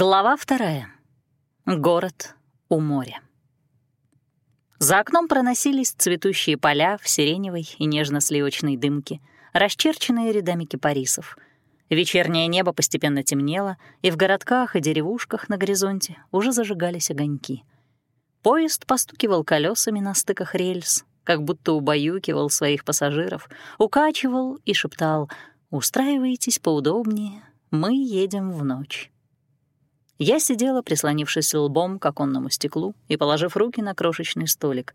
Глава вторая. Город у моря. За окном проносились цветущие поля в сиреневой и нежно-сливочной дымке, расчерченные рядами кипарисов. Вечернее небо постепенно темнело, и в городках и деревушках на горизонте уже зажигались огоньки. Поезд постукивал колесами на стыках рельс, как будто убаюкивал своих пассажиров, укачивал и шептал «Устраивайтесь поудобнее, мы едем в ночь». Я сидела, прислонившись лбом к оконному стеклу и положив руки на крошечный столик.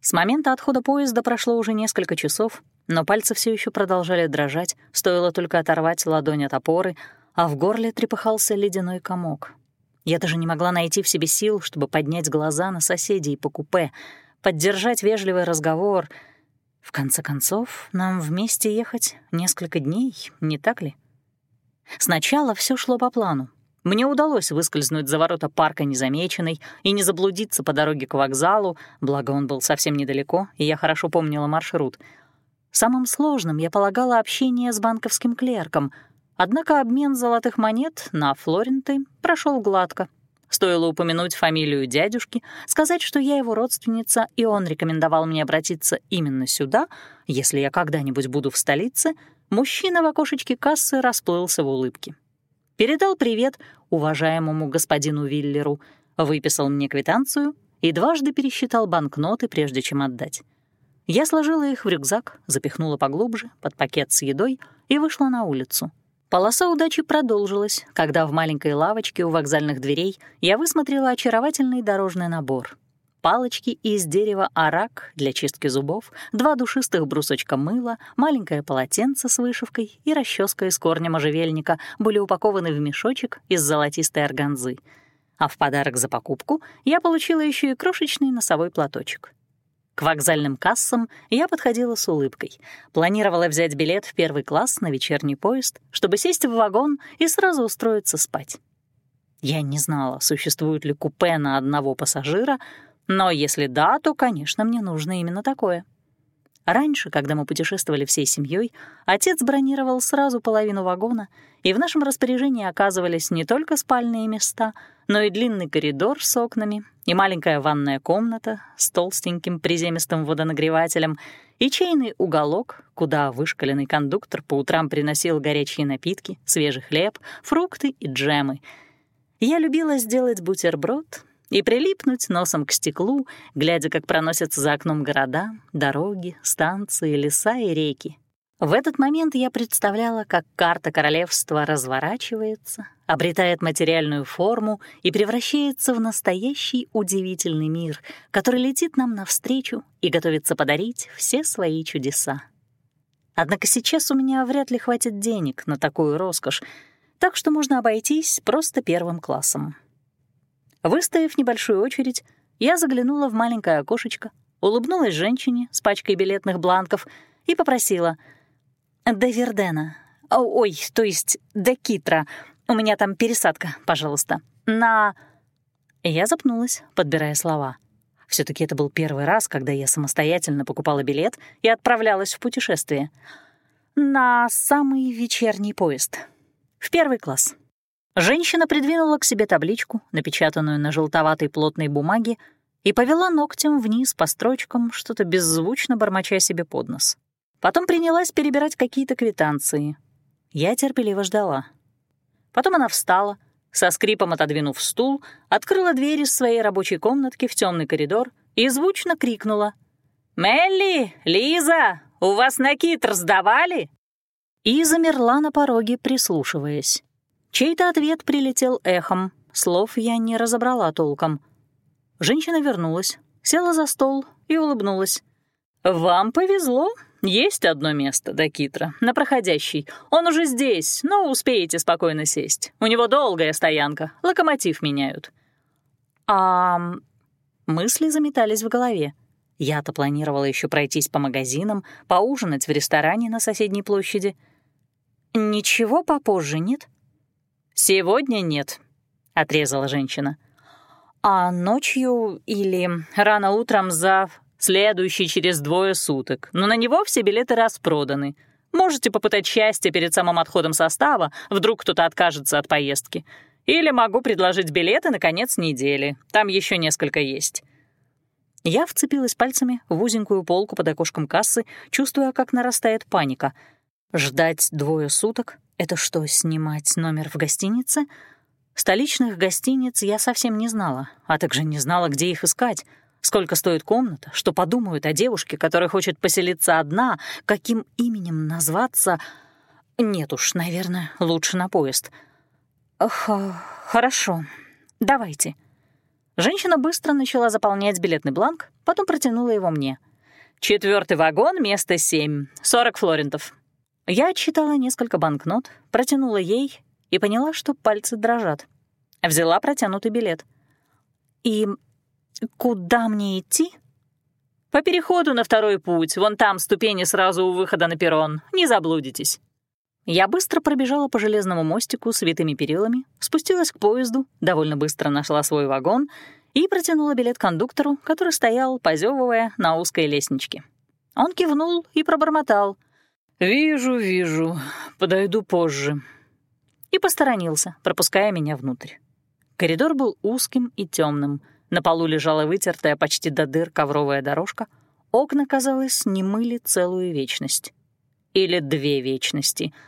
С момента отхода поезда прошло уже несколько часов, но пальцы все еще продолжали дрожать, стоило только оторвать ладонь от опоры, а в горле трепыхался ледяной комок. Я даже не могла найти в себе сил, чтобы поднять глаза на соседей по купе, поддержать вежливый разговор. В конце концов, нам вместе ехать несколько дней, не так ли? Сначала все шло по плану. Мне удалось выскользнуть за ворота парка незамеченной и не заблудиться по дороге к вокзалу, благо он был совсем недалеко, и я хорошо помнила маршрут. Самым сложным я полагала общение с банковским клерком, однако обмен золотых монет на флоренты прошел гладко. Стоило упомянуть фамилию дядюшки, сказать, что я его родственница, и он рекомендовал мне обратиться именно сюда, если я когда-нибудь буду в столице, мужчина в окошечке кассы расплылся в улыбке. Передал привет уважаемому господину Виллеру, выписал мне квитанцию и дважды пересчитал банкноты, прежде чем отдать. Я сложила их в рюкзак, запихнула поглубже, под пакет с едой и вышла на улицу. Полоса удачи продолжилась, когда в маленькой лавочке у вокзальных дверей я высмотрела очаровательный дорожный набор палочки из дерева арак для чистки зубов, два душистых брусочка мыла, маленькое полотенце с вышивкой и расческа из корня можжевельника были упакованы в мешочек из золотистой органзы. А в подарок за покупку я получила еще и крошечный носовой платочек. К вокзальным кассам я подходила с улыбкой. Планировала взять билет в первый класс на вечерний поезд, чтобы сесть в вагон и сразу устроиться спать. Я не знала, существует ли купе на одного пассажира, но если да, то, конечно, мне нужно именно такое. Раньше, когда мы путешествовали всей семьей, отец бронировал сразу половину вагона, и в нашем распоряжении оказывались не только спальные места, но и длинный коридор с окнами, и маленькая ванная комната с толстеньким приземистым водонагревателем, и чайный уголок, куда вышкаленный кондуктор по утрам приносил горячие напитки, свежий хлеб, фрукты и джемы. Я любила сделать бутерброд и прилипнуть носом к стеклу, глядя, как проносятся за окном города, дороги, станции, леса и реки. В этот момент я представляла, как карта королевства разворачивается, обретает материальную форму и превращается в настоящий удивительный мир, который летит нам навстречу и готовится подарить все свои чудеса. Однако сейчас у меня вряд ли хватит денег на такую роскошь, так что можно обойтись просто первым классом. Выстояв небольшую очередь, я заглянула в маленькое окошечко, улыбнулась женщине с пачкой билетных бланков и попросила «До Вердена, ой, то есть до Китра, у меня там пересадка, пожалуйста, на...» Я запнулась, подбирая слова. все таки это был первый раз, когда я самостоятельно покупала билет и отправлялась в путешествие. На самый вечерний поезд. В первый класс. Женщина придвинула к себе табличку, напечатанную на желтоватой плотной бумаге, и повела ногтем вниз по строчкам, что-то беззвучно бормоча себе под нос. Потом принялась перебирать какие-то квитанции. Я терпеливо ждала. Потом она встала, со скрипом отодвинув стул, открыла дверь из своей рабочей комнатки в темный коридор и звучно крикнула. «Мелли! Лиза! У вас на кит раздавали?» И замерла на пороге, прислушиваясь. Чей-то ответ прилетел эхом, слов я не разобрала толком. Женщина вернулась, села за стол и улыбнулась. «Вам повезло. Есть одно место до Китра, на проходящий. Он уже здесь, но успеете спокойно сесть. У него долгая стоянка, локомотив меняют». «А...» Мысли заметались в голове. Я-то планировала еще пройтись по магазинам, поужинать в ресторане на соседней площади. «Ничего попозже, нет?» «Сегодня нет», — отрезала женщина. «А ночью или рано утром за следующий через двое суток, но на него все билеты распроданы. Можете попытать счастье перед самым отходом состава, вдруг кто-то откажется от поездки. Или могу предложить билеты на конец недели. Там еще несколько есть». Я вцепилась пальцами в узенькую полку под окошком кассы, чувствуя, как нарастает паника. Ждать двое суток — это что, снимать номер в гостинице? Столичных гостиниц я совсем не знала, а также не знала, где их искать. Сколько стоит комната, что подумают о девушке, которая хочет поселиться одна, каким именем назваться... Нет уж, наверное, лучше на поезд. Х «Хорошо, давайте», Женщина быстро начала заполнять билетный бланк, потом протянула его мне. «Четвертый вагон, место семь, сорок флоринтов». Я отсчитала несколько банкнот, протянула ей и поняла, что пальцы дрожат. Взяла протянутый билет. «И куда мне идти?» «По переходу на второй путь. Вон там ступени сразу у выхода на перрон. Не заблудитесь». Я быстро пробежала по железному мостику с витыми перилами, спустилась к поезду, довольно быстро нашла свой вагон и протянула билет кондуктору, который стоял, позевывая, на узкой лестничке. Он кивнул и пробормотал. «Вижу, вижу. Подойду позже». И посторонился, пропуская меня внутрь. Коридор был узким и темным. На полу лежала вытертая почти до дыр ковровая дорожка. Окна, казалось, не мыли целую вечность. Или две вечности —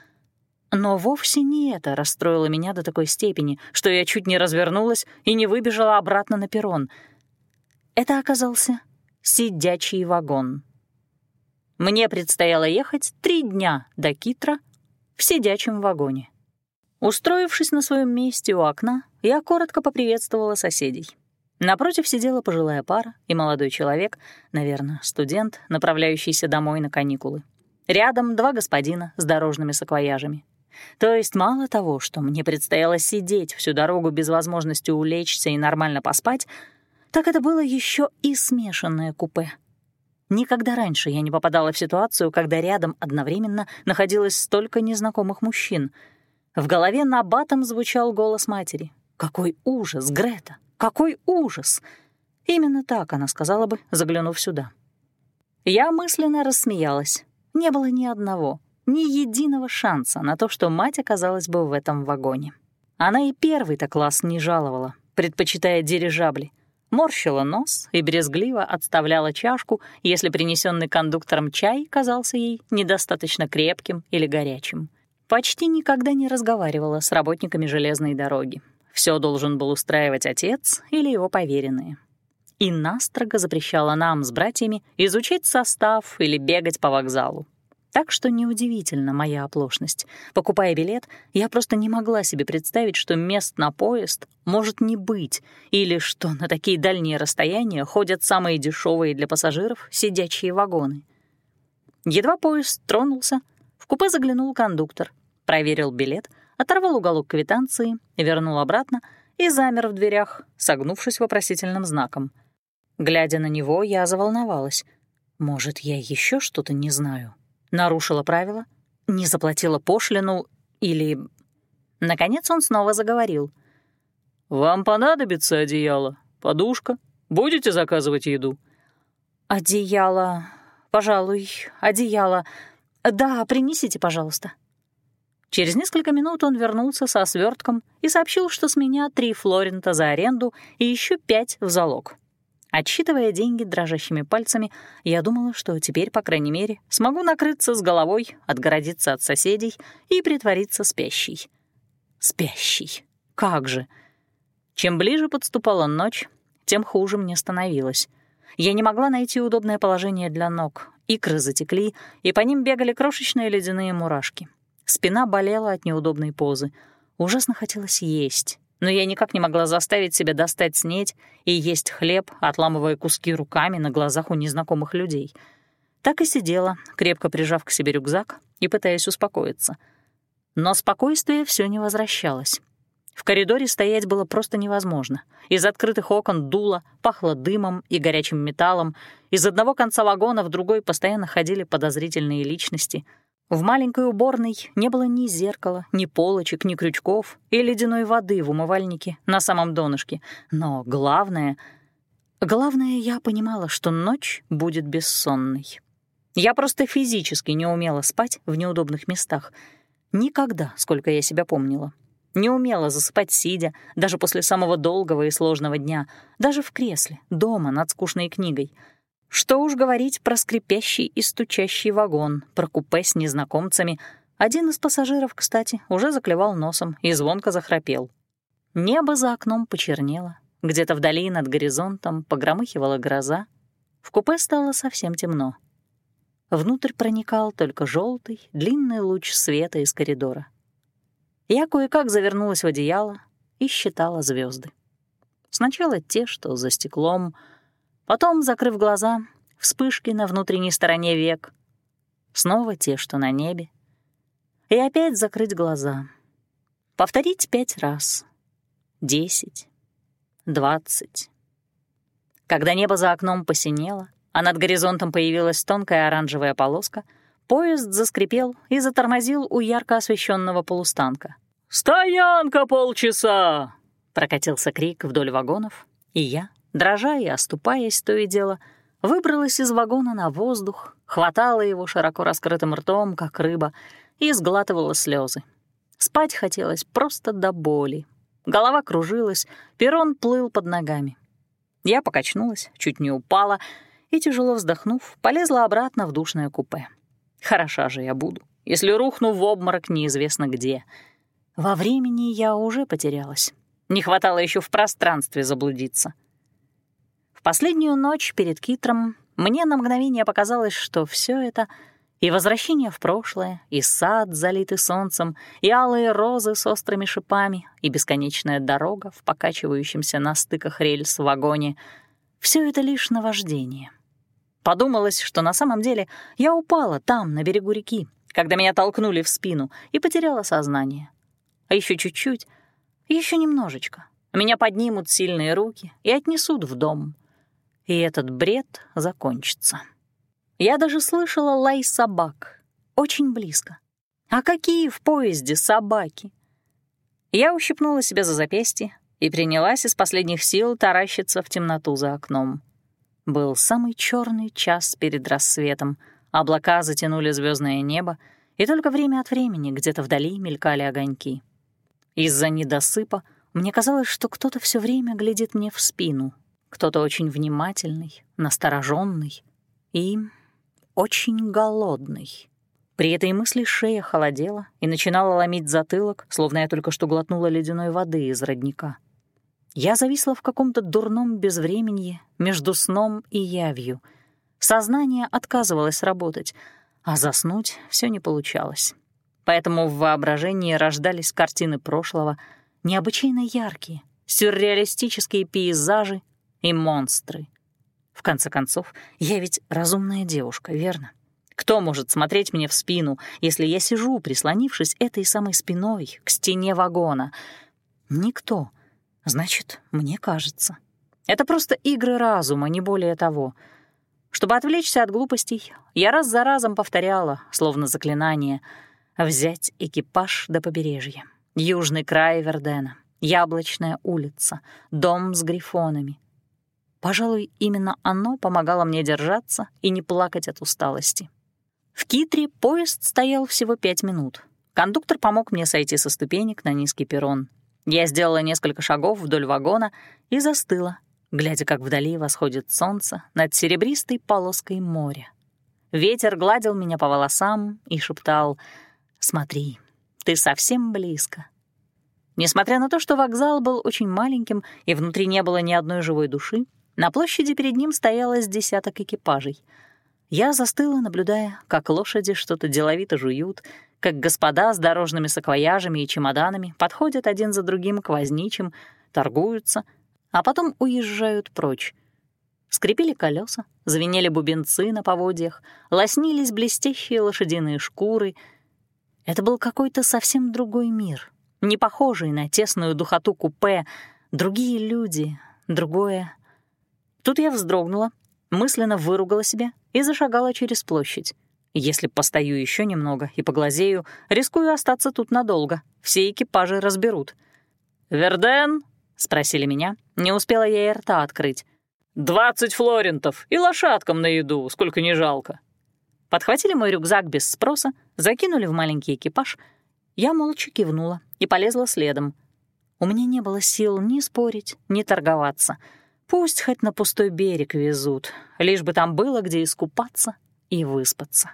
но вовсе не это расстроило меня до такой степени, что я чуть не развернулась и не выбежала обратно на перрон. Это оказался сидячий вагон. Мне предстояло ехать три дня до Китра в сидячем вагоне. Устроившись на своем месте у окна, я коротко поприветствовала соседей. Напротив сидела пожилая пара и молодой человек, наверное, студент, направляющийся домой на каникулы. Рядом два господина с дорожными саквояжами. То есть мало того, что мне предстояло сидеть всю дорогу без возможности улечься и нормально поспать, так это было еще и смешанное купе. Никогда раньше я не попадала в ситуацию, когда рядом одновременно находилось столько незнакомых мужчин. В голове на батом звучал голос матери. «Какой ужас, Грета! Какой ужас!» Именно так она сказала бы, заглянув сюда. Я мысленно рассмеялась. Не было ни одного, ни единого шанса на то, что мать оказалась бы в этом вагоне. Она и первый-то класс не жаловала, предпочитая дирижабли. Морщила нос и брезгливо отставляла чашку, если принесенный кондуктором чай казался ей недостаточно крепким или горячим. Почти никогда не разговаривала с работниками железной дороги. Все должен был устраивать отец или его поверенные. И настрого запрещала нам с братьями изучить состав или бегать по вокзалу. Так что неудивительно моя оплошность. Покупая билет, я просто не могла себе представить, что мест на поезд может не быть, или что на такие дальние расстояния ходят самые дешевые для пассажиров сидячие вагоны. Едва поезд тронулся, в купе заглянул кондуктор, проверил билет, оторвал уголок квитанции, вернул обратно и замер в дверях, согнувшись вопросительным знаком. Глядя на него, я заволновалась. Может, я еще что-то не знаю? Нарушила правила, не заплатила пошлину или... Наконец он снова заговорил. «Вам понадобится одеяло, подушка? Будете заказывать еду?» «Одеяло... Пожалуй, одеяло... Да, принесите, пожалуйста». Через несколько минут он вернулся со свертком и сообщил, что с меня три флоринта за аренду и еще пять в залог. Отсчитывая деньги дрожащими пальцами, я думала, что теперь, по крайней мере, смогу накрыться с головой, отгородиться от соседей и притвориться спящей. Спящей. Как же! Чем ближе подступала ночь, тем хуже мне становилось. Я не могла найти удобное положение для ног. Икры затекли, и по ним бегали крошечные ледяные мурашки. Спина болела от неудобной позы. Ужасно хотелось есть но я никак не могла заставить себя достать снеть и есть хлеб, отламывая куски руками на глазах у незнакомых людей. Так и сидела, крепко прижав к себе рюкзак и пытаясь успокоиться. Но спокойствие все не возвращалось. В коридоре стоять было просто невозможно. Из открытых окон дуло, пахло дымом и горячим металлом. Из одного конца вагона в другой постоянно ходили подозрительные личности — в маленькой уборной не было ни зеркала, ни полочек, ни крючков и ледяной воды в умывальнике на самом донышке. Но главное... Главное, я понимала, что ночь будет бессонной. Я просто физически не умела спать в неудобных местах. Никогда, сколько я себя помнила. Не умела засыпать сидя, даже после самого долгого и сложного дня, даже в кресле, дома над скучной книгой. Что уж говорить про скрипящий и стучащий вагон, про купе с незнакомцами. Один из пассажиров, кстати, уже заклевал носом и звонко захрапел. Небо за окном почернело, где-то вдали над горизонтом погромыхивала гроза. В купе стало совсем темно. Внутрь проникал только желтый, длинный луч света из коридора. Я кое-как завернулась в одеяло и считала звезды. Сначала те, что за стеклом, потом, закрыв глаза, вспышки на внутренней стороне век, снова те, что на небе, и опять закрыть глаза. Повторить пять раз. Десять. Двадцать. Когда небо за окном посинело, а над горизонтом появилась тонкая оранжевая полоска, поезд заскрипел и затормозил у ярко освещенного полустанка. «Стоянка полчаса!» — прокатился крик вдоль вагонов, и я, дрожа и оступаясь то и дело, выбралась из вагона на воздух, хватала его широко раскрытым ртом, как рыба, и сглатывала слезы. Спать хотелось просто до боли. Голова кружилась, перрон плыл под ногами. Я покачнулась, чуть не упала — и, тяжело вздохнув, полезла обратно в душное купе. Хороша же я буду, если рухну в обморок неизвестно где. Во времени я уже потерялась. Не хватало еще в пространстве заблудиться. Последнюю ночь перед Китром мне на мгновение показалось, что все это — и возвращение в прошлое, и сад, залитый солнцем, и алые розы с острыми шипами, и бесконечная дорога в покачивающемся на стыках рельс вагоне — все это лишь наваждение — Подумалось, что на самом деле я упала там, на берегу реки, когда меня толкнули в спину, и потеряла сознание. А еще чуть-чуть, еще немножечко. Меня поднимут сильные руки и отнесут в дом. И этот бред закончится. Я даже слышала лай собак. Очень близко. А какие в поезде собаки? Я ущипнула себя за запястье и принялась из последних сил таращиться в темноту за окном. Был самый черный час перед рассветом, облака затянули звездное небо, и только время от времени где-то вдали мелькали огоньки. Из-за недосыпа мне казалось, что кто-то все время глядит мне в спину, кто-то очень внимательный, настороженный и очень голодный. При этой мысли шея холодела и начинала ломить затылок, словно я только что глотнула ледяной воды из родника. Я зависла в каком-то дурном безвременье между сном и явью. Сознание отказывалось работать, а заснуть все не получалось. Поэтому в воображении рождались картины прошлого, необычайно яркие, сюрреалистические пейзажи и монстры. В конце концов, я ведь разумная девушка, верно? Кто может смотреть мне в спину, если я сижу, прислонившись этой самой спиной к стене вагона? Никто — Значит, мне кажется. Это просто игры разума, не более того. Чтобы отвлечься от глупостей, я раз за разом повторяла, словно заклинание, взять экипаж до побережья. Южный край Вердена, Яблочная улица, дом с грифонами. Пожалуй, именно оно помогало мне держаться и не плакать от усталости. В Китре поезд стоял всего пять минут. Кондуктор помог мне сойти со ступенек на низкий перрон. Я сделала несколько шагов вдоль вагона и застыла, глядя, как вдали восходит солнце над серебристой полоской моря. Ветер гладил меня по волосам и шептал «Смотри, ты совсем близко». Несмотря на то, что вокзал был очень маленьким и внутри не было ни одной живой души, на площади перед ним стояло с десяток экипажей. Я застыла, наблюдая, как лошади что-то деловито жуют, как господа с дорожными саквояжами и чемоданами подходят один за другим к возничим, торгуются, а потом уезжают прочь. Скрипели колеса, звенели бубенцы на поводьях, лоснились блестящие лошадиные шкуры. Это был какой-то совсем другой мир, не похожий на тесную духоту купе, другие люди, другое. Тут я вздрогнула, мысленно выругала себя и зашагала через площадь. Если постою еще немного и поглазею, рискую остаться тут надолго. Все экипажи разберут. «Верден?» — спросили меня. Не успела я и рта открыть. «Двадцать флорентов и лошадкам на еду, сколько не жалко». Подхватили мой рюкзак без спроса, закинули в маленький экипаж. Я молча кивнула и полезла следом. У меня не было сил ни спорить, ни торговаться. Пусть хоть на пустой берег везут, лишь бы там было где искупаться и выспаться.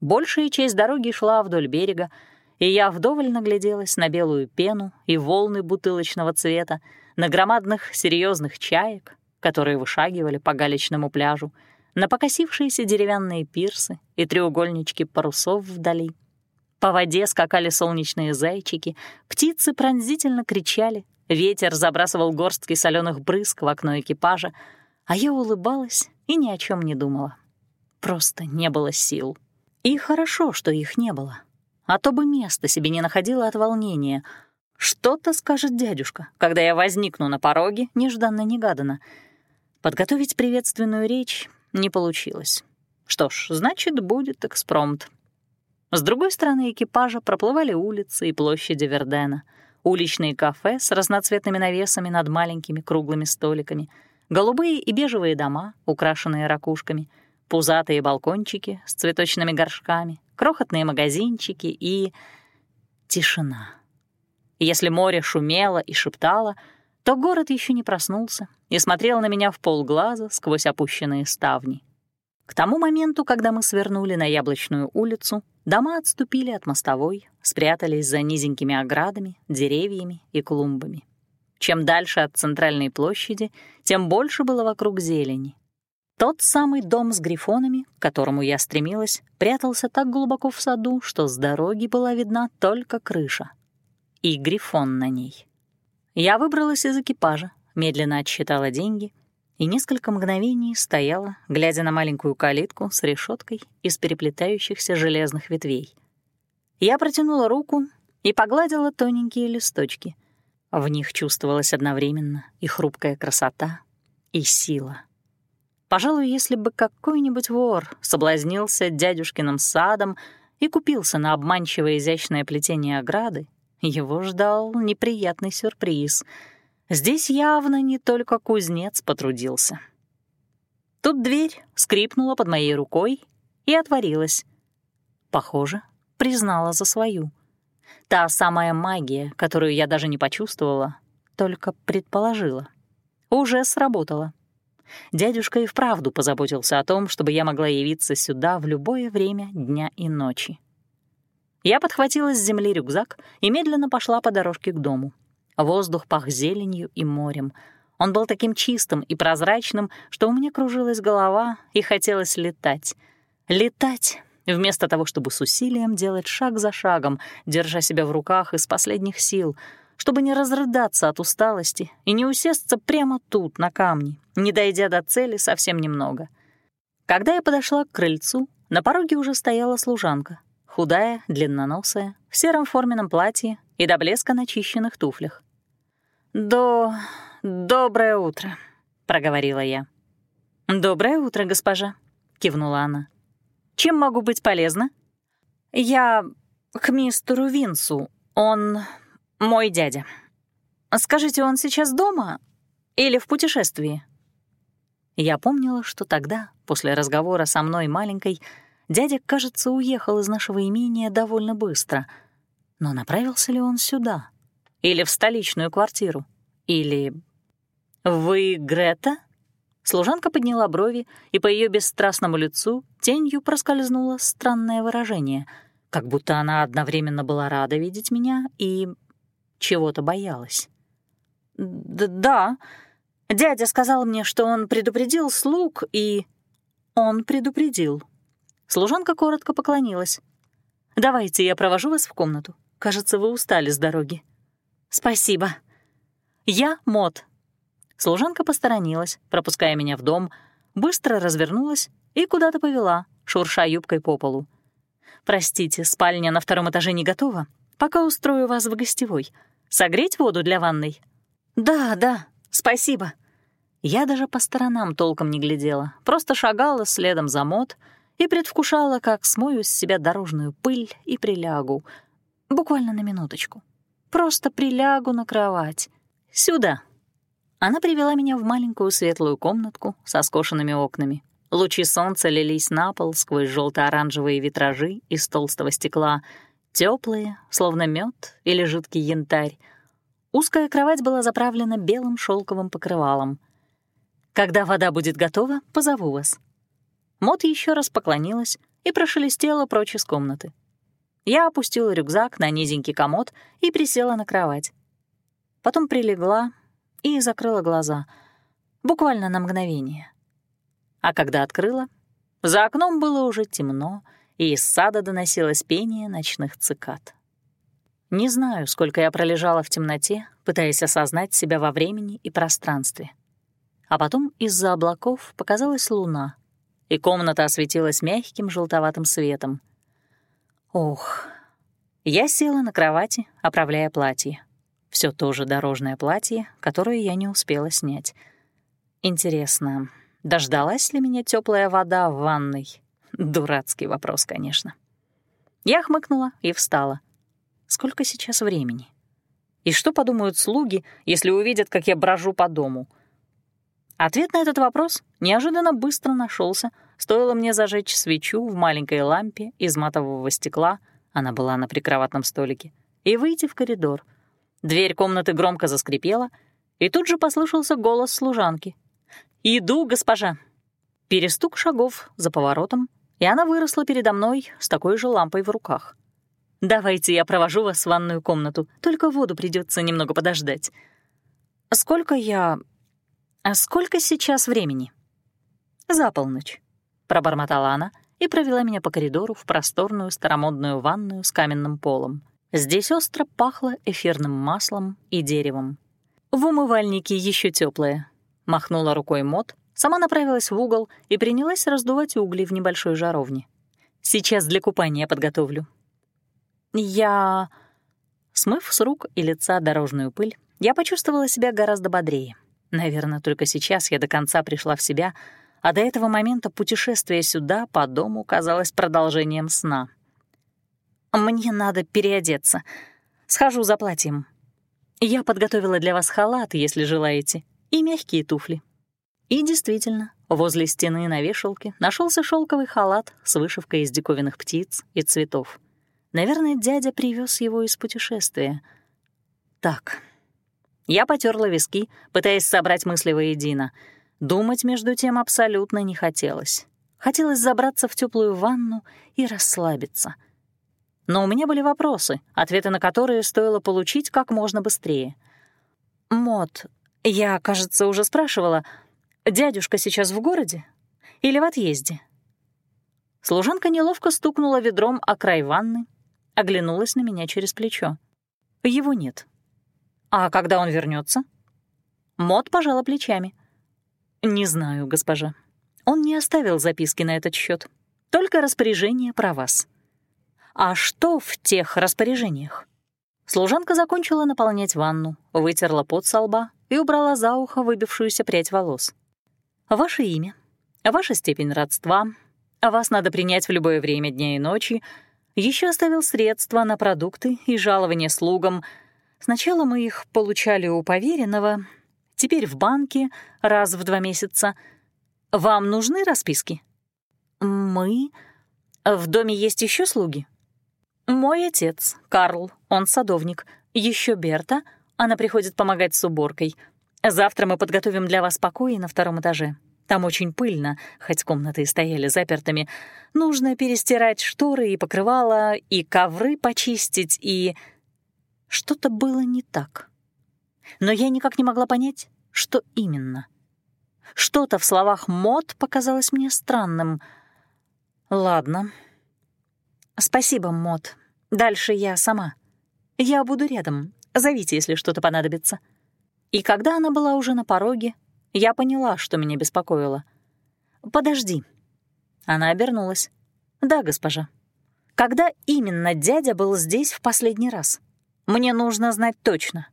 Большая часть дороги шла вдоль берега, и я вдоволь нагляделась на белую пену и волны бутылочного цвета, на громадных серьезных чаек, которые вышагивали по галечному пляжу, на покосившиеся деревянные пирсы и треугольнички парусов вдали. По воде скакали солнечные зайчики, птицы пронзительно кричали, ветер забрасывал горстки соленых брызг в окно экипажа, а я улыбалась и ни о чем не думала. Просто не было сил. И хорошо, что их не было. А то бы места себе не находила от волнения. Что-то скажет дядюшка, когда я возникну на пороге нежданно-негаданно. Подготовить приветственную речь не получилось. Что ж, значит, будет экспромт. С другой стороны экипажа проплывали улицы и площади Вердена, уличные кафе с разноцветными навесами над маленькими круглыми столиками, голубые и бежевые дома, украшенные ракушками, пузатые балкончики с цветочными горшками, крохотные магазинчики и... тишина. Если море шумело и шептало, то город еще не проснулся и смотрел на меня в полглаза сквозь опущенные ставни. К тому моменту, когда мы свернули на Яблочную улицу, дома отступили от мостовой, спрятались за низенькими оградами, деревьями и клумбами. Чем дальше от центральной площади, тем больше было вокруг зелени. Тот самый дом с грифонами, к которому я стремилась, прятался так глубоко в саду, что с дороги была видна только крыша. И грифон на ней. Я выбралась из экипажа, медленно отсчитала деньги и несколько мгновений стояла, глядя на маленькую калитку с решеткой из переплетающихся железных ветвей. Я протянула руку и погладила тоненькие листочки. В них чувствовалась одновременно и хрупкая красота, и сила. Пожалуй, если бы какой-нибудь вор соблазнился дядюшкиным садом и купился на обманчивое изящное плетение ограды, его ждал неприятный сюрприз — Здесь явно не только кузнец потрудился. Тут дверь скрипнула под моей рукой и отворилась. Похоже, признала за свою. Та самая магия, которую я даже не почувствовала, только предположила. Уже сработала. Дядюшка и вправду позаботился о том, чтобы я могла явиться сюда в любое время дня и ночи. Я подхватила с земли рюкзак и медленно пошла по дорожке к дому. Воздух пах зеленью и морем. Он был таким чистым и прозрачным, что у меня кружилась голова и хотелось летать. Летать вместо того, чтобы с усилием делать шаг за шагом, держа себя в руках из последних сил, чтобы не разрыдаться от усталости и не усесться прямо тут, на камне, не дойдя до цели совсем немного. Когда я подошла к крыльцу, на пороге уже стояла служанка, худая, длинноносая, в сером форменном платье и до блеска начищенных туфлях. «До... доброе утро», — проговорила я. «Доброе утро, госпожа», — кивнула она. «Чем могу быть полезна?» «Я к мистеру Винсу. Он мой дядя. Скажите, он сейчас дома или в путешествии?» Я помнила, что тогда, после разговора со мной маленькой, дядя, кажется, уехал из нашего имения довольно быстро. Но направился ли он сюда? Или в столичную квартиру? Или... «Вы Грета?» Служанка подняла брови, и по ее бесстрастному лицу тенью проскользнуло странное выражение, как будто она одновременно была рада видеть меня и чего-то боялась. «Да, дядя сказал мне, что он предупредил слуг, и...» «Он предупредил». Служанка коротко поклонилась. «Давайте я провожу вас в комнату. Кажется, вы устали с дороги». «Спасибо». «Я Мот». Служанка посторонилась, пропуская меня в дом, быстро развернулась и куда-то повела, шурша юбкой по полу. «Простите, спальня на втором этаже не готова. Пока устрою вас в гостевой. Согреть воду для ванной?» «Да, да, спасибо». Я даже по сторонам толком не глядела, просто шагала следом за Мот и предвкушала, как смою с себя дорожную пыль и прилягу. Буквально на минуточку. Просто прилягу на кровать. Сюда». Она привела меня в маленькую светлую комнатку со скошенными окнами. Лучи солнца лились на пол сквозь желто оранжевые витражи из толстого стекла, Теплые, словно мед или жидкий янтарь. Узкая кровать была заправлена белым шелковым покрывалом. «Когда вода будет готова, позову вас». Мот еще раз поклонилась и прошелестела прочь из комнаты. Я опустила рюкзак на низенький комод и присела на кровать. Потом прилегла и закрыла глаза, буквально на мгновение. А когда открыла, за окном было уже темно, и из сада доносилось пение ночных цикад. Не знаю, сколько я пролежала в темноте, пытаясь осознать себя во времени и пространстве. А потом из-за облаков показалась луна, и комната осветилась мягким желтоватым светом. Ох, я села на кровати, оправляя платье. Все то же дорожное платье, которое я не успела снять. Интересно, дождалась ли меня теплая вода в ванной? Дурацкий вопрос, конечно. Я хмыкнула и встала. Сколько сейчас времени? И что подумают слуги, если увидят, как я брожу по дому? Ответ на этот вопрос неожиданно быстро нашелся. Стоило мне зажечь свечу в маленькой лампе из матового стекла, она была на прикроватном столике, и выйти в коридор — Дверь комнаты громко заскрипела, и тут же послышался голос служанки. «Иду, госпожа!» Перестук шагов за поворотом, и она выросла передо мной с такой же лампой в руках. «Давайте я провожу вас в ванную комнату, только воду придется немного подождать». «Сколько я... А сколько сейчас времени?» «За полночь», — пробормотала она и провела меня по коридору в просторную старомодную ванную с каменным полом. Здесь остро пахло эфирным маслом и деревом. В умывальнике еще теплое. Махнула рукой Мот, сама направилась в угол и принялась раздувать угли в небольшой жаровне. Сейчас для купания подготовлю. Я... Смыв с рук и лица дорожную пыль, я почувствовала себя гораздо бодрее. Наверное, только сейчас я до конца пришла в себя, а до этого момента путешествие сюда по дому казалось продолжением сна — мне надо переодеться. Схожу за платьем. Я подготовила для вас халат, если желаете, и мягкие туфли». И действительно, возле стены на вешалке нашелся шелковый халат с вышивкой из диковинных птиц и цветов. Наверное, дядя привез его из путешествия. Так. Я потерла виски, пытаясь собрать мысли воедино. Думать между тем абсолютно не хотелось. Хотелось забраться в теплую ванну и расслабиться — но у меня были вопросы, ответы на которые стоило получить как можно быстрее. «Мот, я, кажется, уже спрашивала, дядюшка сейчас в городе или в отъезде?» Служанка неловко стукнула ведром о край ванны, оглянулась на меня через плечо. «Его нет». «А когда он вернется? Мот пожала плечами. «Не знаю, госпожа. Он не оставил записки на этот счет, только распоряжение про вас». А что в тех распоряжениях? Служанка закончила наполнять ванну, вытерла пот со лба и убрала за ухо выбившуюся прядь волос. «Ваше имя, ваша степень родства, вас надо принять в любое время дня и ночи, еще оставил средства на продукты и жалования слугам. Сначала мы их получали у поверенного, теперь в банке раз в два месяца. Вам нужны расписки?» «Мы? В доме есть еще слуги?» «Мой отец, Карл, он садовник. Еще Берта, она приходит помогать с уборкой. Завтра мы подготовим для вас покои на втором этаже. Там очень пыльно, хоть комнаты и стояли запертыми. Нужно перестирать шторы и покрывала, и ковры почистить, и... Что-то было не так. Но я никак не могла понять, что именно. Что-то в словах Мод показалось мне странным. Ладно. Спасибо, Мод. Дальше я сама. Я буду рядом. Зовите, если что-то понадобится». И когда она была уже на пороге, я поняла, что меня беспокоило. «Подожди». Она обернулась. «Да, госпожа. Когда именно дядя был здесь в последний раз? Мне нужно знать точно».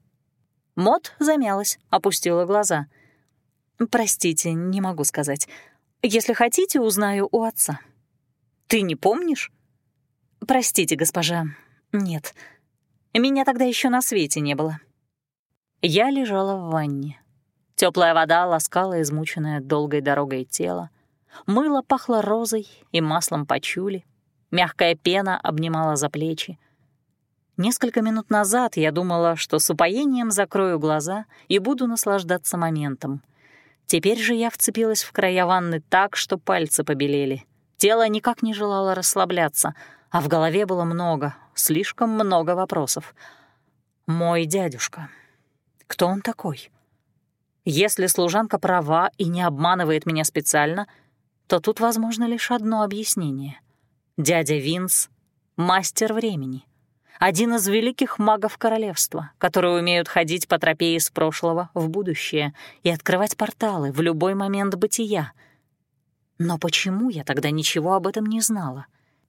Мот замялась, опустила глаза. «Простите, не могу сказать. Если хотите, узнаю у отца». «Ты не помнишь?» «Простите, госпожа, нет. Меня тогда еще на свете не было». Я лежала в ванне. Теплая вода ласкала измученное долгой дорогой тело. Мыло пахло розой и маслом пачули. Мягкая пена обнимала за плечи. Несколько минут назад я думала, что с упоением закрою глаза и буду наслаждаться моментом. Теперь же я вцепилась в края ванны так, что пальцы побелели. Тело никак не желало расслабляться, а в голове было много, слишком много вопросов. Мой дядюшка. Кто он такой? Если служанка права и не обманывает меня специально, то тут возможно лишь одно объяснение. Дядя Винс — мастер времени. Один из великих магов королевства, которые умеют ходить по тропе из прошлого в будущее и открывать порталы в любой момент бытия. Но почему я тогда ничего об этом не знала?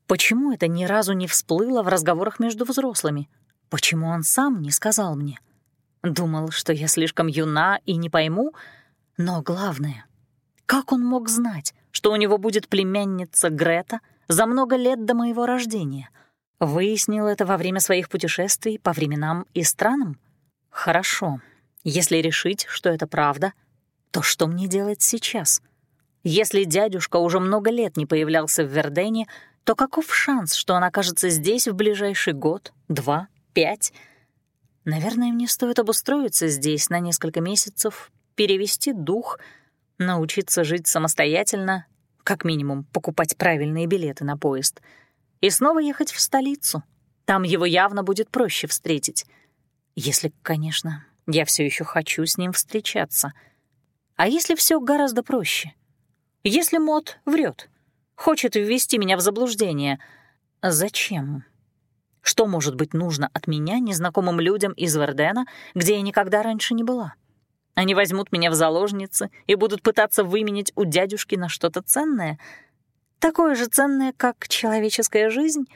Почему это ни разу не всплыло в разговорах между взрослыми? Почему он сам не сказал мне? Думал, что я слишком юна и не пойму, но главное, как он мог знать, что у него будет племянница Грета за много лет до моего рождения? Выяснил это во время своих путешествий по временам и странам? Хорошо. Если решить, что это правда, то что мне делать сейчас? Если дядюшка уже много лет не появлялся в Вердене, то каков шанс, что он окажется здесь в ближайший год, два, пять — Наверное, мне стоит обустроиться здесь на несколько месяцев, перевести дух, научиться жить самостоятельно, как минимум покупать правильные билеты на поезд, и снова ехать в столицу. Там его явно будет проще встретить. Если, конечно, я все еще хочу с ним встречаться. А если все гораздо проще? Если Мот врет, хочет ввести меня в заблуждение, зачем? Что может быть нужно от меня незнакомым людям из Вердена, где я никогда раньше не была? Они возьмут меня в заложницы и будут пытаться выменить у дядюшки на что-то ценное, такое же ценное, как человеческая жизнь,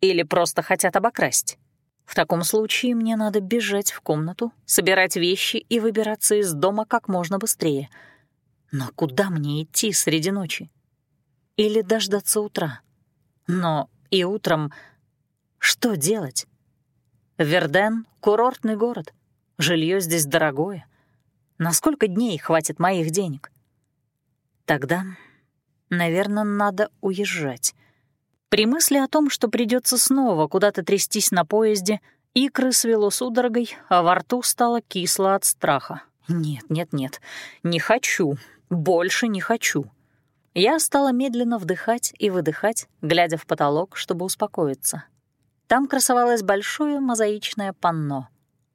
или просто хотят обокрасть. В таком случае мне надо бежать в комнату, собирать вещи и выбираться из дома как можно быстрее. Но куда мне идти среди ночи? Или дождаться утра? Но и утром что делать? Верден — курортный город. Жилье здесь дорогое. На сколько дней хватит моих денег? Тогда, наверное, надо уезжать. При мысли о том, что придется снова куда-то трястись на поезде, икры свело судорогой, а во рту стало кисло от страха. Нет, нет, нет, не хочу, больше не хочу. Я стала медленно вдыхать и выдыхать, глядя в потолок, чтобы успокоиться. Там красовалось большое мозаичное панно.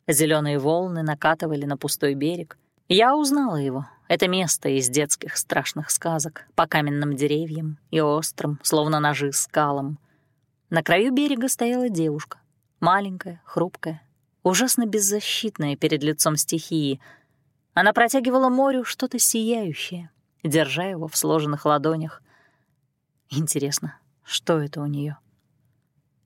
Зеленые волны накатывали на пустой берег. Я узнала его. Это место из детских страшных сказок по каменным деревьям и острым, словно ножи, скалам. На краю берега стояла девушка. Маленькая, хрупкая, ужасно беззащитная перед лицом стихии. Она протягивала морю что-то сияющее, держа его в сложенных ладонях. Интересно, что это у нее?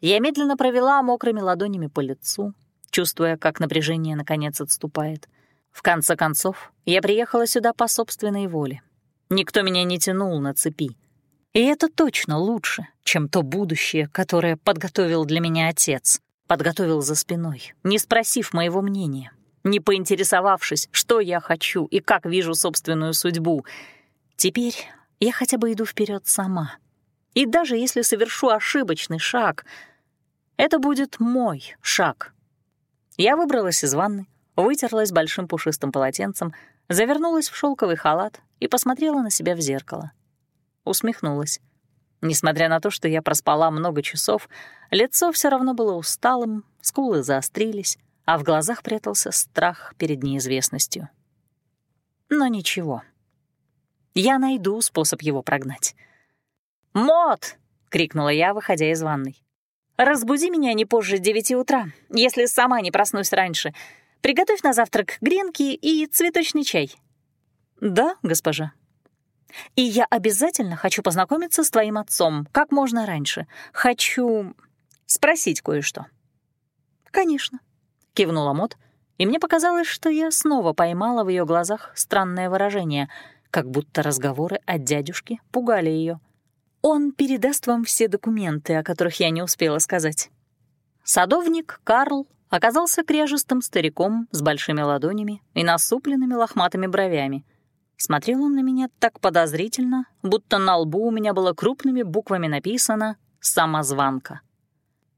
Я медленно провела мокрыми ладонями по лицу, чувствуя, как напряжение наконец отступает. В конце концов, я приехала сюда по собственной воле. Никто меня не тянул на цепи. И это точно лучше, чем то будущее, которое подготовил для меня отец. Подготовил за спиной, не спросив моего мнения, не поинтересовавшись, что я хочу и как вижу собственную судьбу. Теперь я хотя бы иду вперед сама. И даже если совершу ошибочный шаг — это будет мой шаг. Я выбралась из ванны, вытерлась большим пушистым полотенцем, завернулась в шелковый халат и посмотрела на себя в зеркало. Усмехнулась. Несмотря на то, что я проспала много часов, лицо все равно было усталым, скулы заострились, а в глазах прятался страх перед неизвестностью. Но ничего. Я найду способ его прогнать. «Мот!» — крикнула я, выходя из ванной. Разбуди меня не позже девяти утра, если сама не проснусь раньше. Приготовь на завтрак гренки и цветочный чай». «Да, госпожа». «И я обязательно хочу познакомиться с твоим отцом как можно раньше. Хочу спросить кое-что». «Конечно», — кивнула Мот, и мне показалось, что я снова поймала в ее глазах странное выражение, как будто разговоры о дядюшке пугали ее. Он передаст вам все документы, о которых я не успела сказать. Садовник Карл оказался кряжестым стариком с большими ладонями и насупленными лохматыми бровями. Смотрел он на меня так подозрительно, будто на лбу у меня было крупными буквами написано «Самозванка».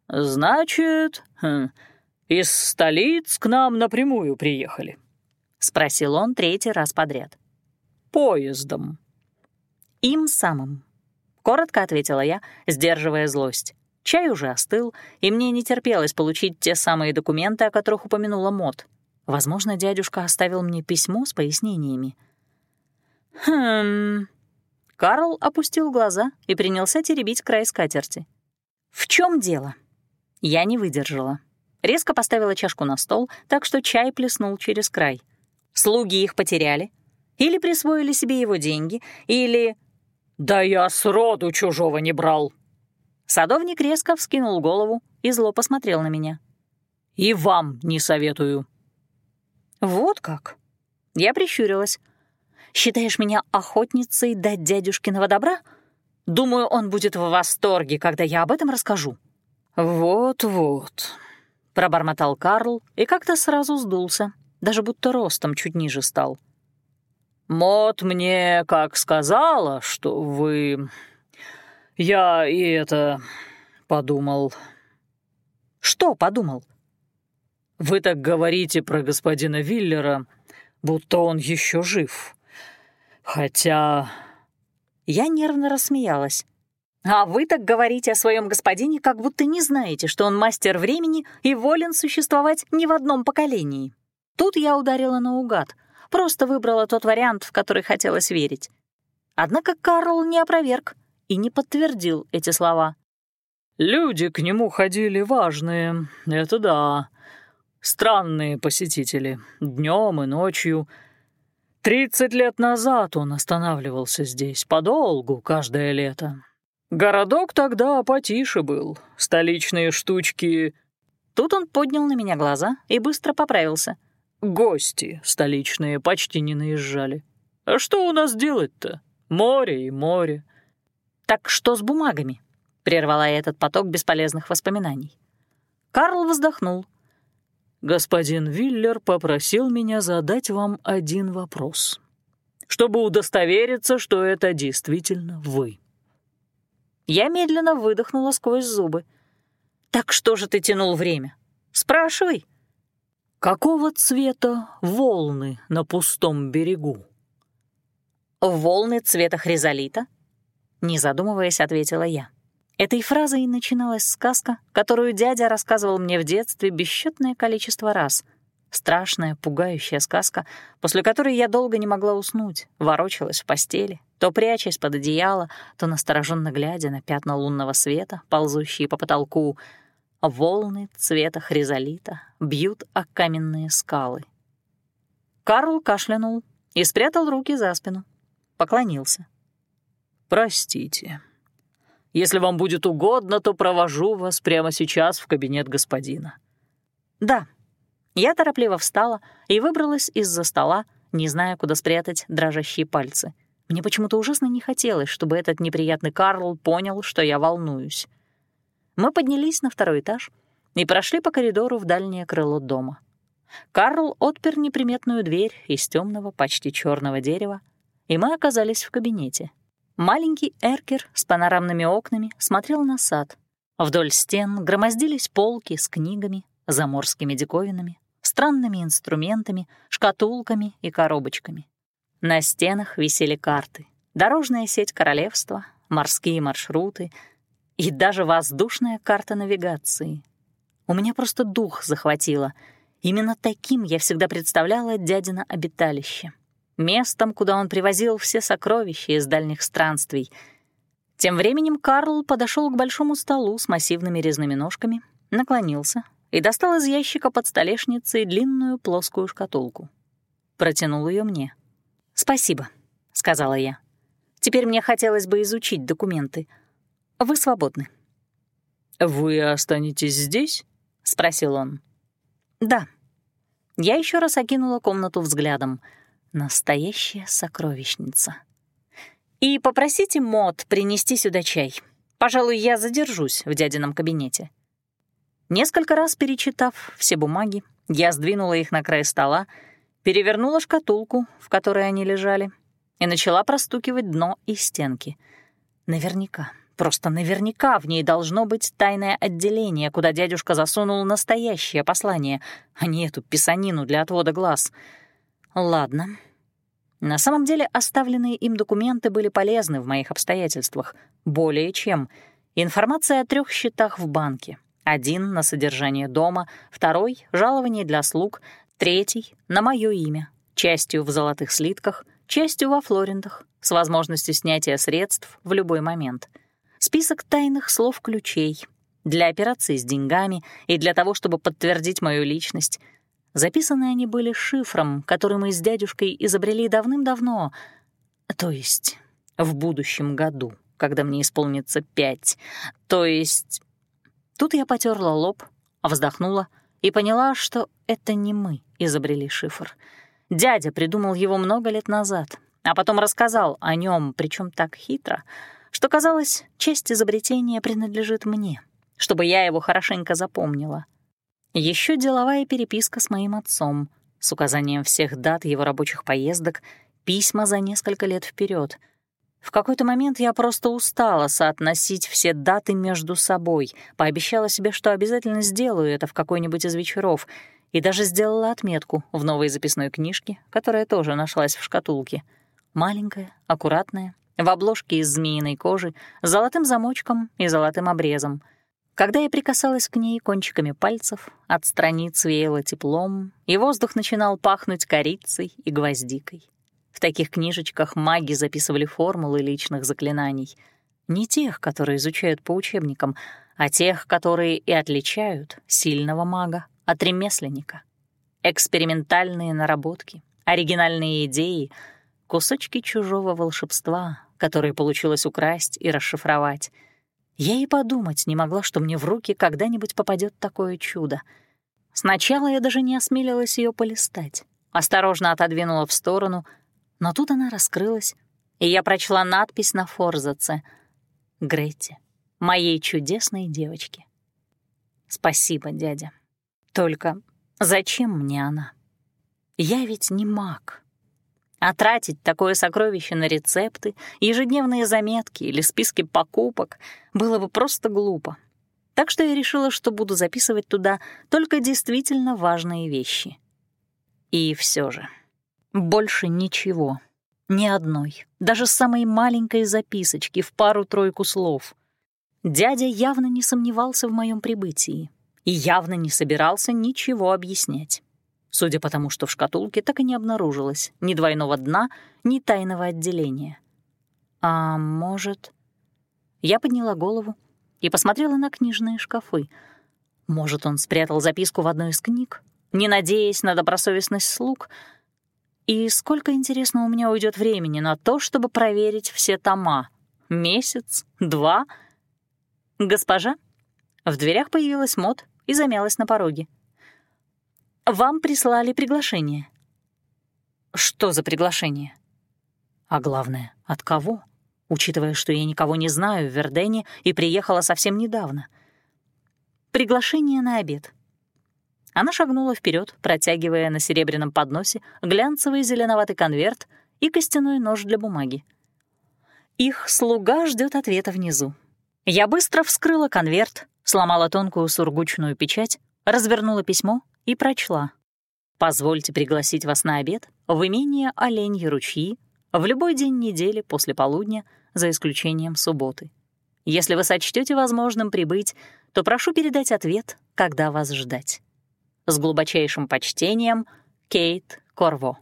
«Значит, хм, из столиц к нам напрямую приехали?» — спросил он третий раз подряд. «Поездом». «Им самым», — коротко ответила я, сдерживая злость. Чай уже остыл, и мне не терпелось получить те самые документы, о которых упомянула Мот. Возможно, дядюшка оставил мне письмо с пояснениями. «Хм...» Карл опустил глаза и принялся теребить край скатерти. «В чем дело?» Я не выдержала. Резко поставила чашку на стол, так что чай плеснул через край. Слуги их потеряли? Или присвоили себе его деньги? Или... «Да я сроду чужого не брал!» Садовник резко вскинул голову и зло посмотрел на меня. «И вам не советую». «Вот как?» Я прищурилась. «Считаешь меня охотницей дать дядюшкиного добра? Думаю, он будет в восторге, когда я об этом расскажу». «Вот-вот», — пробормотал Карл и как-то сразу сдулся, даже будто ростом чуть ниже стал. «Мот мне как сказала, что вы... Я и это... подумал...» «Что подумал?» «Вы так говорите про господина Виллера, будто он еще жив. Хотя...» Я нервно рассмеялась. А вы так говорите о своем господине, как будто не знаете, что он мастер времени и волен существовать не в одном поколении. Тут я ударила наугад, просто выбрала тот вариант, в который хотелось верить. Однако Карл не опроверг и не подтвердил эти слова. «Люди к нему ходили важные, это да. Странные посетители, днем и ночью. Тридцать лет назад он останавливался здесь, подолгу, каждое лето. Городок тогда потише был, столичные штучки... Тут он поднял на меня глаза и быстро поправился. Гости столичные почти не наезжали. А что у нас делать-то? Море и море. Так что с бумагами? Прервала я этот поток бесполезных воспоминаний. Карл вздохнул. Господин Виллер попросил меня задать вам один вопрос, чтобы удостовериться, что это действительно вы. Я медленно выдохнула сквозь зубы. «Так что же ты тянул время? Спрашивай». «Какого цвета волны на пустом берегу?» «Волны цвета хризолита?» Не задумываясь, ответила я. Этой фразой начиналась сказка, которую дядя рассказывал мне в детстве бесчетное количество раз — Страшная, пугающая сказка, после которой я долго не могла уснуть, ворочалась в постели, то прячась под одеяло, то настороженно глядя на пятна лунного света, ползущие по потолку. Волны цвета хризолита бьют о каменные скалы. Карл кашлянул и спрятал руки за спину. Поклонился. «Простите. Если вам будет угодно, то провожу вас прямо сейчас в кабинет господина». «Да», я торопливо встала и выбралась из-за стола, не зная, куда спрятать дрожащие пальцы. Мне почему-то ужасно не хотелось, чтобы этот неприятный Карл понял, что я волнуюсь. Мы поднялись на второй этаж и прошли по коридору в дальнее крыло дома. Карл отпер неприметную дверь из темного, почти черного дерева, и мы оказались в кабинете. Маленький эркер с панорамными окнами смотрел на сад. Вдоль стен громоздились полки с книгами, заморскими диковинами, странными инструментами, шкатулками и коробочками. На стенах висели карты, дорожная сеть королевства, морские маршруты и даже воздушная карта навигации. У меня просто дух захватило. Именно таким я всегда представляла дядина обиталище. Местом, куда он привозил все сокровища из дальних странствий. Тем временем Карл подошел к большому столу с массивными резными ножками, наклонился, и достал из ящика под столешницей длинную плоскую шкатулку. Протянул ее мне. «Спасибо», — сказала я. «Теперь мне хотелось бы изучить документы. Вы свободны». «Вы останетесь здесь?» — спросил он. «Да». Я еще раз окинула комнату взглядом. Настоящая сокровищница. «И попросите Мод принести сюда чай. Пожалуй, я задержусь в дядином кабинете». Несколько раз перечитав все бумаги, я сдвинула их на край стола, перевернула шкатулку, в которой они лежали, и начала простукивать дно и стенки. Наверняка, Просто наверняка в ней должно быть тайное отделение, куда дядюшка засунул настоящее послание, а не эту писанину для отвода глаз. Ладно. На самом деле оставленные им документы были полезны в моих обстоятельствах. Более чем. Информация о трех счетах в банке. Один — на содержание дома, второй — жалование для слуг, третий — на мое имя, частью в золотых слитках, частью во флоринтах, с возможностью снятия средств в любой момент — список тайных слов-ключей для операций с деньгами и для того, чтобы подтвердить мою личность. Записаны они были шифром, который мы с дядюшкой изобрели давным-давно, то есть в будущем году, когда мне исполнится пять, то есть... Тут я потерла лоб, вздохнула и поняла, что это не мы изобрели шифр. Дядя придумал его много лет назад, а потом рассказал о нем, причем так хитро — что, казалось, честь изобретения принадлежит мне, чтобы я его хорошенько запомнила. Еще деловая переписка с моим отцом, с указанием всех дат его рабочих поездок, письма за несколько лет вперед. В какой-то момент я просто устала соотносить все даты между собой, пообещала себе, что обязательно сделаю это в какой-нибудь из вечеров, и даже сделала отметку в новой записной книжке, которая тоже нашлась в шкатулке. Маленькая, аккуратная, в обложке из змеиной кожи, с золотым замочком и золотым обрезом. Когда я прикасалась к ней кончиками пальцев, от страниц веяло теплом, и воздух начинал пахнуть корицей и гвоздикой. В таких книжечках маги записывали формулы личных заклинаний. Не тех, которые изучают по учебникам, а тех, которые и отличают сильного мага от ремесленника. Экспериментальные наработки, оригинальные идеи — кусочки чужого волшебства, которые получилось украсть и расшифровать. Я и подумать не могла, что мне в руки когда-нибудь попадет такое чудо. Сначала я даже не осмелилась ее полистать. Осторожно отодвинула в сторону, но тут она раскрылась, и я прочла надпись на форзаце «Гретти, моей чудесной девочке». Спасибо, дядя. Только зачем мне она? Я ведь не маг. А тратить такое сокровище на рецепты, ежедневные заметки или списки покупок было бы просто глупо. Так что я решила, что буду записывать туда только действительно важные вещи. И все же. Больше ничего. Ни одной. Даже самой маленькой записочки в пару-тройку слов. Дядя явно не сомневался в моем прибытии и явно не собирался ничего объяснять судя по тому, что в шкатулке так и не обнаружилось ни двойного дна, ни тайного отделения. А может... Я подняла голову и посмотрела на книжные шкафы. Может, он спрятал записку в одной из книг, не надеясь на добросовестность слуг? И сколько, интересно, у меня уйдет времени на то, чтобы проверить все тома? Месяц? Два? Госпожа? В дверях появилась Мот и замялась на пороге. Вам прислали приглашение». «Что за приглашение?» «А главное, от кого?» учитывая, что я никого не знаю в Вердене и приехала совсем недавно. Приглашение на обед. Она шагнула вперед, протягивая на серебряном подносе глянцевый зеленоватый конверт и костяной нож для бумаги. Их слуга ждет ответа внизу. Я быстро вскрыла конверт, сломала тонкую сургучную печать, развернула письмо и прочла. «Позвольте пригласить вас на обед в имение Оленьи ручьи в любой день недели после полудня, за исключением субботы. Если вы сочтете возможным прибыть, то прошу передать ответ, когда вас ждать. С глубочайшим почтением, Кейт Корво».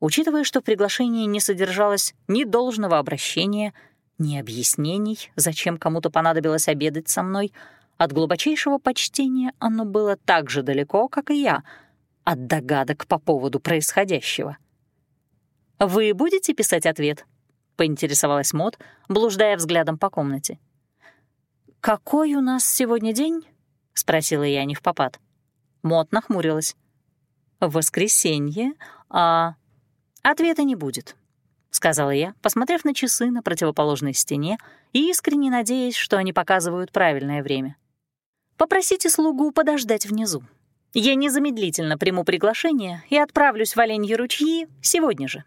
Учитывая, что в приглашении не содержалось ни должного обращения, ни объяснений, зачем кому-то понадобилось обедать со мной — от глубочайшего почтения оно было так же далеко, как и я, от догадок по поводу происходящего. «Вы будете писать ответ?» — поинтересовалась Мот, блуждая взглядом по комнате. «Какой у нас сегодня день?» — спросила я не в попад. Мот нахмурилась. «Воскресенье, а...» «Ответа не будет», — сказала я, посмотрев на часы на противоположной стене и искренне надеясь, что они показывают правильное время. Попросите слугу подождать внизу. Я незамедлительно приму приглашение и отправлюсь в Оленьи ручьи сегодня же.